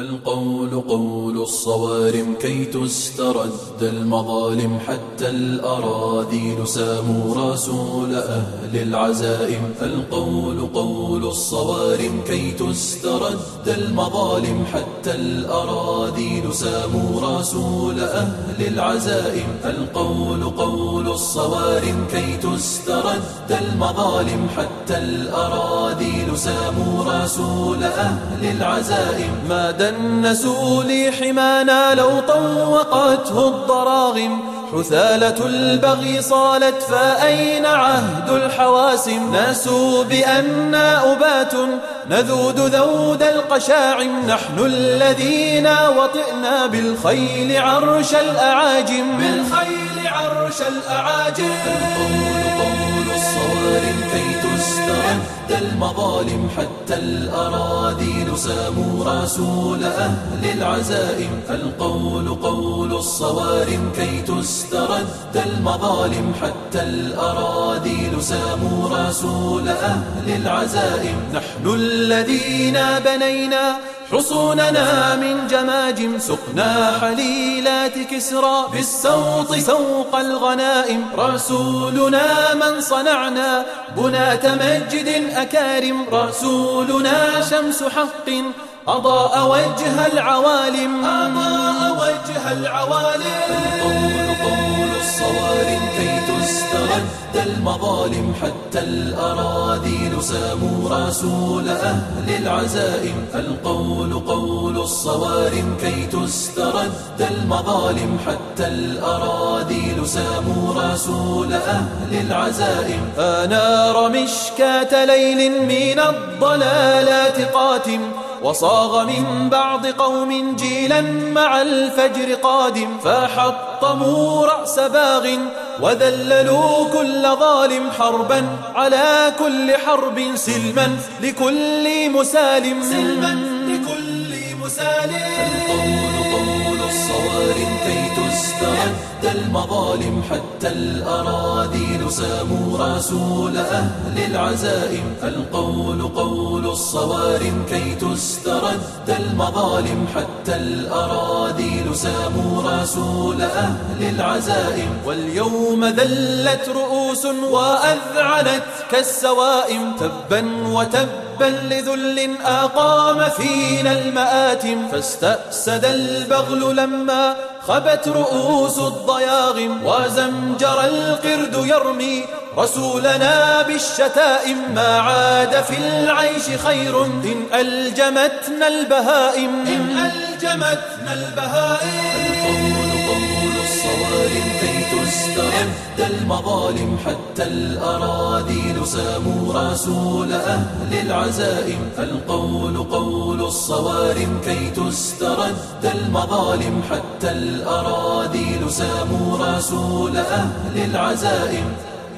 القول قول الصوارم كي تسترد المظالم حتى الأراذيل ساموا رسول أهل العزائم. القول قول الصوارم كي تسترد المظالم حتى الأراذيل ساموا رسول أهل العزائم. القول قول الصوارم كي تسترد المظالم حتى الأراذيل ساموا رسول أهل العزائم. ما دنسوا لي حمانا لو طوقته الضراغم. حثالة البغي صالت فأين عهد الحواسم؟ ناسوا بأننا أبات نذود ذود القشاعم. نحن الذين وطئنا بالخيل عرش الأعاجم. بالخيل عرش الأعاجم. الصوارم كي تسترد المظالم حتى الأراذيل ساموا رسول أهل العزائم. القول قول الصوارم كي تسترد المظالم حتى الأراذيل ساموا رسول أهل العزائم. نحن الذين بنينا حصوننا من جماجم سقنا حليلات كسرى بالسوط سوق الغنائم. رسولنا من صنعنا بنات مجد أكارم. رسولنا شمس حق أضاء وجه العوالم. أضاء وجه العوالم. تسترد المظالم حتى الأراذيل ساموا رسول أهل العزائم. القول قول الصوارم كي تسترد المظالم حتى الأراذيل ساموا رسول أهل العزائم. أنار مشكاة ليل من الضلالات قاتم. وصاغ من بعض قوم جيلا مع الفجر قادم فحطموا رأس باغ وذللوا كل ظالم حربا على كل حرب سلما لكل مسالم. سلما لكل مسالم. الصوارم كي تسترد المظالم حتى الأراذيل ساموا رسول أهل العزائم. القول قول الصوارم كي تسترد المظالم حتى الأراذيل ساموا رسول أهل العزائم. واليوم ذلت رؤوس وأذعنت كالسوائم. تبا وتبا لذل أقام فينا المآتم فاستأسد البغل لما خبت رؤوس الضياغم وزمجر القرد يرمي رسولنا بالشتائم. ما عاد في العيش خير إن ألجمتنا البهائم. إن ألجمتنا البهائم. كي تسترد المظالم حتى الأراذيل ساموا رسول أهل العزائم. القول قول الصوارم كي تسترد المظالم حتى الأراذيل ساموا رسول أهل العزائم.